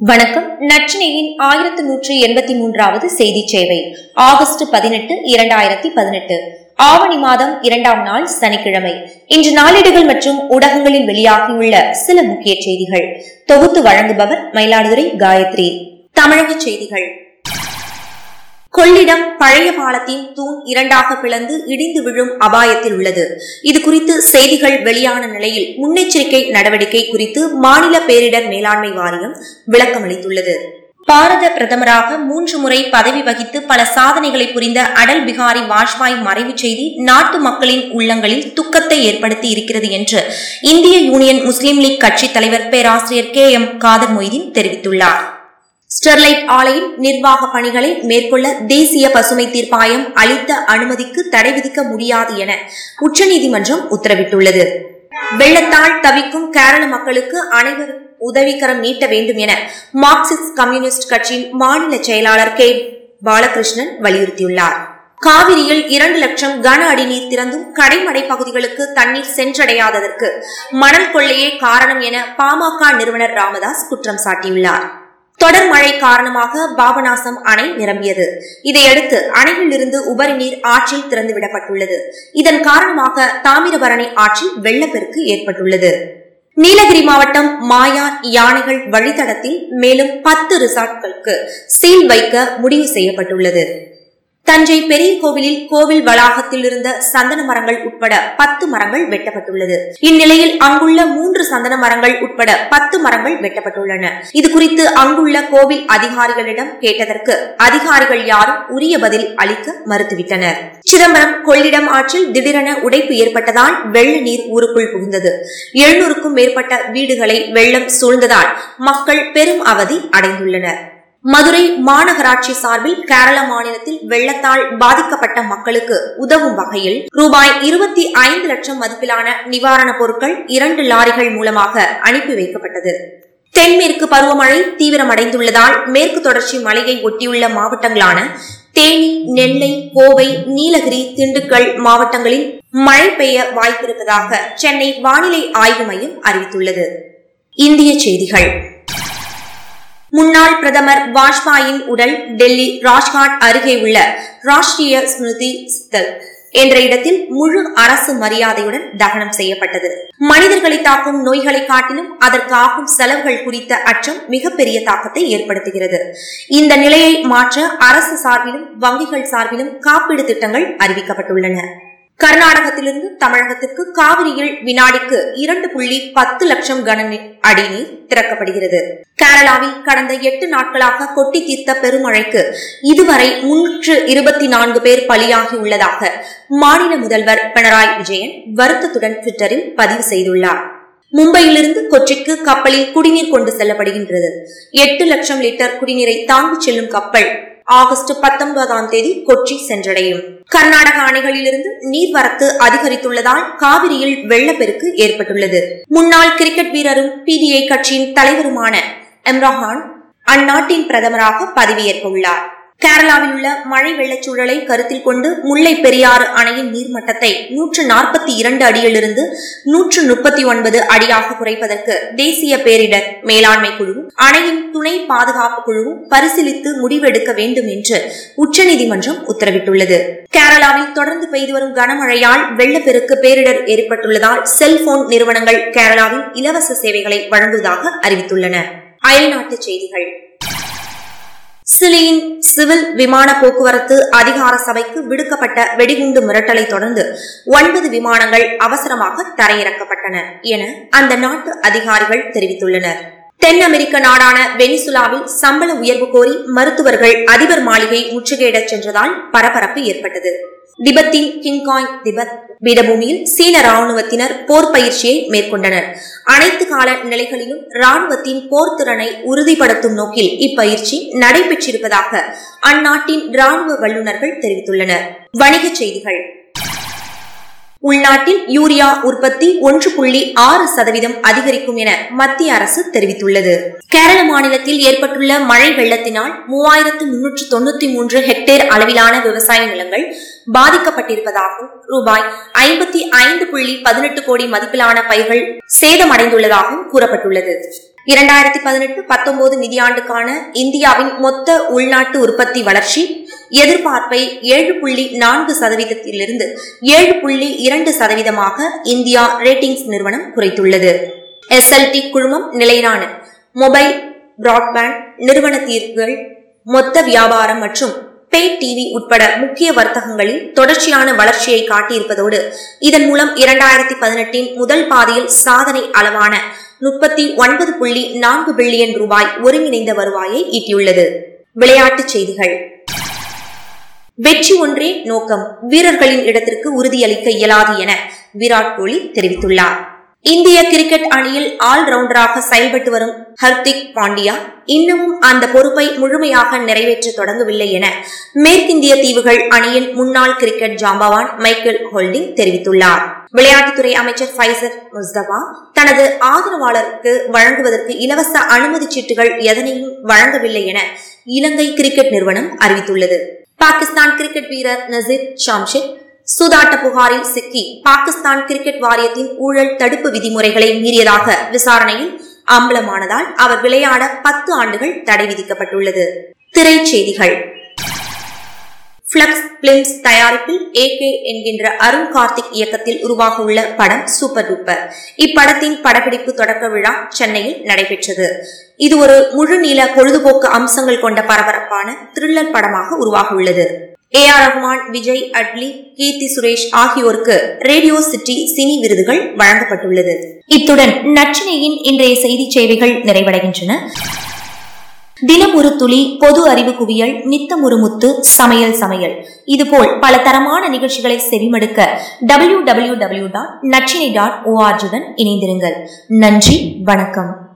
வணக்கம். நச்சினையின் ஆயிரத்தி நூற்றி எண்பத்தி மூன்றாவது செய்தி சேவை ஆகஸ்ட் பதினெட்டு இரண்டாயிரத்தி பதினெட்டு. ஆவணி மாதம் இரண்டாம் நாள் சனிக்கிழமை. இன்று நாளிடுகள் மற்றும் ஊடகங்களில் வெளியாகியுள்ள சில முக்கிய செய்திகள். தொகுத்து வழங்குபவர் மயிலாடுதுறை காயத்ரி. தமிழக செய்திகள். கொள்ளிடம் பழைய பாலத்தின் தூண் இரண்டாக பிளந்து இடிந்து விழும் அபாயத்தில் உள்ளது. இது குறித்து செய்திகள் வெளியான நிலையில் முன்னெச்சரிக்கை நடவடிக்கை குறித்து மாநில பேரிடர் மேலாண்மை வாரியம் விளக்கமளித்துள்ளது. பாரத பிரதமராக மூன்று முறை பதவி வகித்து பல சாதனைகளை புரிந்த அடல் பிகாரி வாஜ்பாய் மறைவு செய்தி நாட்டு மக்களின் உள்ளங்களில் துக்கத்தை ஏற்படுத்தி இருக்கிறது என்று இந்திய யூனியன் முஸ்லீம் லீக் கட்சித் தலைவர் பேராசிரியர் கே எம் காதர் மொய்தீன் தெரிவித்துள்ளார். ஸ்டெர்லைட் ஆலையின் நிர்வாக பணிகளை மேற்கொள்ள தேசிய பசுமை தீர்ப்பாயம் அளித்த அனுமதிக்கு தடை விதிக்க முடியாது என உச்சநீதிமன்றம் உத்தரவிட்டுள்ளது. வெள்ளத்தால் தவிக்கும் கேரள மக்களுக்கு அனைவரும் உதவிக்கரம் நீட்ட வேண்டும் என மார்க்சிஸ்ட் கம்யூனிஸ்ட் கட்சியின் மாநில செயலாளர் கே. பாலகிருஷ்ணன் வலியுறுத்தியுள்ளார். காவிரியில் இரண்டு லட்சம் கன அடி நீர் திறந்தும் கடைமடை பகுதிகளுக்கு தண்ணீர் சென்றடையாததற்கு மணல் கொள்ளையே காரணம் என பாமக நிறுவனர் ராமதாஸ் குற்றம் சாட்டியுள்ளார். தொடர் மழை காரணமாக பாபநாசம் அணை நிரம்பியது. இதையடுத்து அணையில் இருந்து உபரி நீர் ஆற்றில் திறந்துவிடப்பட்டுள்ளது. இதன் காரணமாக தாமிரபரணி ஆற்றில் வெள்ளப்பெருக்கு ஏற்பட்டுள்ளது. நீலகிரி மாவட்டம் மாயார் யானைகள் வழித்தடத்தில் மேலும் பத்து ரிசார்ட்களுக்கு சீல் வைக்க முடிவு செய்யப்பட்டுள்ளது. தஞ்சை பெரிய கோவிலில் கோவில் வளாகத்தில் இருந்த சந்தன மரங்கள் உட்பட பத்து மரங்கள் வெட்டப்பட்டுள்ளது. இந்நிலையில் அங்குள்ள மூன்று சந்தன மரங்கள் உட்பட பத்து மரங்கள் வெட்டப்பட்டுள்ளன. இதுகுறித்து அங்குள்ள கோவில் அதிகாரிகளிடம் கேட்டதற்கு அதிகாரிகள் யாரும் உரிய பதில் அளிக்க மறுத்துவிட்டனர். சிதம்பரம் கொள்ளிடம் ஆற்றில் திடீரென உடைப்பு ஏற்பட்டதால் வெள்ள நீர் ஊருக்குள் புகுந்தது. எழுநூறுக்கும் மேற்பட்ட வீடுகளை வெள்ளம் சூழ்ந்ததால் மக்கள் பெரும் அவதி அடைந்துள்ளனர். மதுரை மாநகராட்சி சார்பில் கேரள மாநிலத்தில் வெள்ளத்தால் பாதிக்கப்பட்ட மக்களுக்கு உதவும் வகையில் ரூபாய் இருபத்தி ஐந்து லட்சம் மதிப்பிலான நிவாரணப் பொருட்கள் இரண்டு லாரிகள் மூலமாக அனுப்பி வைக்கப்பட்டது. தென்மேற்கு பருவமழை தீவிரமடைந்துள்ளதால் மேற்கு தொடர்ச்சி மலையை ஒட்டியுள்ள மாவட்டங்களான தேனி நெல்லை கோவை நீலகிரி திண்டுக்கல் மாவட்டங்களில் மழை பெய்ய வாய்ப்பிருப்பதாக சென்னை வானிலை ஆய்வு மையம் அறிவித்துள்ளது. இந்திய செய்திகள். முன்னாள் பிரதமர் வாஜ்பாயின் உடல் டெல்லி ராஜ்காட் அருகே உள்ள ராஷ்டிரிய ஸ்மிருதி ஸ்தல் என்ற இடத்தில் முழு அரசு மரியாதையுடன் தகனம் செய்யப்பட்டது. மனிதர்களை தாக்கும் நோய்களை காட்டிலும் அதற்காகும் செலவுகள் குறித்த அச்சம் மிகப்பெரிய தாக்கத்தை ஏற்படுத்துகிறது. இந்த நிலையை மாற்ற அரசு சார்பிலும் வங்கிகள் சார்பிலும் காப்பீடு திட்டங்கள் அறிவிக்கப்பட்டுள்ளன. கர்நாடகத்திலிருந்து தமிழகத்திற்கு காவிரியில் வினாடிக்கு இரண்டு புள்ளி பத்து லட்சம் கன அடி நீர் திறக்கப்படுகிறது. கேரளாவில் கடந்த எட்டு நாட்களாக கொட்டி தீர்த்த பெருமழைக்கு இதுவரை முன்னூற்று இருபத்தி நான்கு பேர் பலியாகியுள்ளதாக மாநில முதல்வர் பினராயி விஜயன் வருத்தத்துடன் ட்விட்டரில் பதிவு செய்துள்ளார். மும்பையிலிருந்து கொச்சிக்கு கப்பலில் குடிநீர் கொண்டு செல்லப்படுகின்றது. எட்டு லட்சம் லிட்டர் குடிநீரை தாங்கிச் செல்லும் கப்பல் ஆகஸ்ட் பத்தொன்பதாம் தேதி கொச்சி சென்றடையும். கர்நாடக அணைகளிலிருந்து நீர்வரத்து அதிகரித்துள்ளதால் காவிரியில் வெள்ளப்பெருக்கு ஏற்பட்டுள்ளது. முன்னாள் கிரிக்கெட் வீரரும் பிடிஐ கட்சியின் தலைவருமான இம்ரான் அந்நாட்டின் பிரதமராக பதவியேற்க உள்ளார் கேரளாவில் உள்ள மழை வெள்ளச்சூழலை கருத்தில் கொண்டு முல்லை பெரியாறு அணையின் நீர்மட்டத்தை நூற்று நாற்பத்தி இரண்டு அடியிலிருந்து நூற்று முப்பத்தி ஒன்பது அடியாக குறைப்பதற்கு தேசிய பேரிடர் மேலாண்மை குழுவும் அணையின் துணை பாதுகாப்பு குழுவும் பரிசீலித்து முடிவெடுக்க வேண்டும் என்று உச்சநீதிமன்றம் உத்தரவிட்டுள்ளது. கேரளாவில் தொடர்ந்து பெய்து வரும் கனமழையால் வெள்ளப்பெருக்கு பேரிடர் ஏற்பட்டுள்ளதால் செல்போன் நிறுவனங்கள் கேரளாவில் இலவச சேவைகளை வழங்குவதாக அறிவித்துள்ளன. அயல்நாட்டு செய்திகள். சிலியின் சிவில் விமான போக்குவரத்து அதிகார சபைக்கு விடுக்கப்பட்ட வெடிகுண்டு மிரட்டலை தொடர்ந்து ஒன்பது விமானங்கள் அவசரமாக தரையிறக்கப்பட்டன என அந்த நாட்டு அதிகாரிகள் தெரிவித்துள்ளனர். தென் அமெரிக்க நாடான வெனிசுலாவில் சம்பள உயர்வு கோரி மருத்துவர்கள் அதிபர் மாளிகை முற்றுகையிடச் சென்றதால் பரபரப்பு ஏற்பட்டது. திபெத்தின் கிங்காய் திபெத் பீடபூமியில் சீன ராணுவத்தினர் போர் பயிற்சியை மேற்கொண்டனர். அனைத்து கால நிலைகளிலும் ராணுவத்தின் போர் திறனை உறுதிப்படுத்தும் நோக்கில் இப்பயிற்சி நடைபெற்றிருப்பதாக அந்நாட்டின் ராணுவ வல்லுநர்கள் தெரிவித்துள்ளனர். வணிகச் செய்திகள். உள்நாட்டில் யூரியா உற்பத்தி ஒன்று புள்ளி ஆறு சதவீதம் அதிகரிக்கும் என மத்திய அரசு தெரிவித்துள்ளது. கேரள மாநிலத்தில் ஏற்பட்டுள்ள மழை வெள்ளத்தினால் மூவாயிரத்து முன்னூற்று தொண்ணூத்தி மூன்று ஹெக்டேர் அளவிலான விவசாய நிலங்கள் பாதிக்கப்பட்டிருப்பதாகவும் ரூபாய் ஐம்பத்தி ஐந்து புள்ளி பதினெட்டு கோடி மதிப்பிலான பயிர்கள் சேதமடைந்துள்ளதாகவும் கூறப்பட்டுள்ளது. இரண்டாயிரத்தி பதினெட்டு பத்தொன்பது நிதியாண்டுக்கான இந்தியாவின் மொத்த உள்நாட்டு உற்பத்தி வளர்ச்சி எதிர்பார்ப்பை ஏழு புள்ளி நான்கு சதவீதத்திலிருந்து ஏழு புள்ளி இரண்டு சதவீதமாக இந்தியா ரேட்டிங்ஸ் நிறுவனம் குறைத்துள்ளது. எஸ்எல்டி குழுமம் நிலையிலான மொபைல் பிராட்பேண்ட் நிறுவன தீர்வுகள் மொத்த வியாபாரம் மற்றும் பே டிவி உட்பட முக்கிய வர்த்தகங்களில் தொடர்ச்சியான வளர்ச்சியை காட்டியிருப்பதோடு இதன் மூலம் இரண்டாயிரத்தி பதினெட்டின் முதல் பாதியில் சாதனை அளவான முப்பத்தி ஒன்பது புள்ளி நான்கு பில்லியன் ரூபாய் ஒருங்கிணைந்த வருவாயை ஈட்டியுள்ளது. விளையாட்டுச் செய்திகள். வெற்றி ஒன்றே நோக்கம். வீரர்களின் இடத்திற்கு உறுதியளிக்க இயலாது என விராட் கோலி தெரிவித்துள்ளார். இந்திய கிரிக்கெட் அணியில் ஆல்ரவுண்டராக செயல்பட்டு வரும் ஹர்திக் பாண்டியா இன்னமும் அந்த பொறுப்பை முழுமையாக நிறைவேற்ற தொடங்கவில்லை என மேற்கிந்திய தீவுகள் அணியின் முன்னாள் கிரிக்கெட் ஜாம்பவான் மைக்கேல் ஹோல்டிங் தெரிவித்துள்ளார். விளையாட்டுத்துறை அமைச்சர் ஃபைசர் முஸ்தபா தனது ஆதரவாளருக்கு வழங்குவதற்கு இலவச அனுமதி சீட்டுகள் எதனையும் வழங்கவில்லை என இலங்கை கிரிக்கெட் நிறுவனம் அறிவித்துள்ளது. பாகிஸ்தான் கிரிக்கெட் வீரர் நசீர் ஷாம்ஷித் சூதாட்ட புகாரில் சிக்கி. பாகிஸ்தான் கிரிக்கெட் வாரியத்தின் ஊழல் தடுப்பு விதிமுறைகளை மீறியதாக விசாரணையில் அம்பலமானதால் அவர் விளையாட பத்து ஆண்டுகள் தடை விதிக்கப்பட்டுள்ளது. திரைச்செய்திகள். பிளக்ஸ் பிலிம்ஸ் தயாரிப்பில் ஏ கே என்கின்ற அருண் கார்த்திக் இயக்கத்தில் உருவாக உள்ள படம் சூப்பர் டூப்பர் இப்படத்தின் படப்பிடிப்பு தொடக்க விழா சென்னையில் நடைபெற்றது. இது ஒரு முழு நீள பொழுதுபோக்கு அம்சங்கள் கொண்ட பரபரப்பான த்ரில்லர் படமாக உருவாக உள்ளது ஏ ஆர் ரஹ்மான் விஜய் அட்லி கீர்த்தி சுரேஷ் ஆகியோருக்கு ரேடியோ சிட்டி சினி விருதுகள் வழங்கப்பட்டுள்ளது. இத்துடன் நச்சினையின் இன்றைய செய்தி சேவைகள் நிறைவடைகின்றன. தினம் ஒரு துளி பொது அறிவு குவியல் நித்தம் ஒரு முத்து சமையல் சமையல். இதுபோல் பல தரமான நிகழ்ச்சிகளை செவிமடுக்க டபிள்யூ டபிள்யூ டபிள்யூ டாட் நச்சினை டாட் ஓஆர்ஜியுடன் இணைந்திருங்கள். நன்றி வணக்கம்.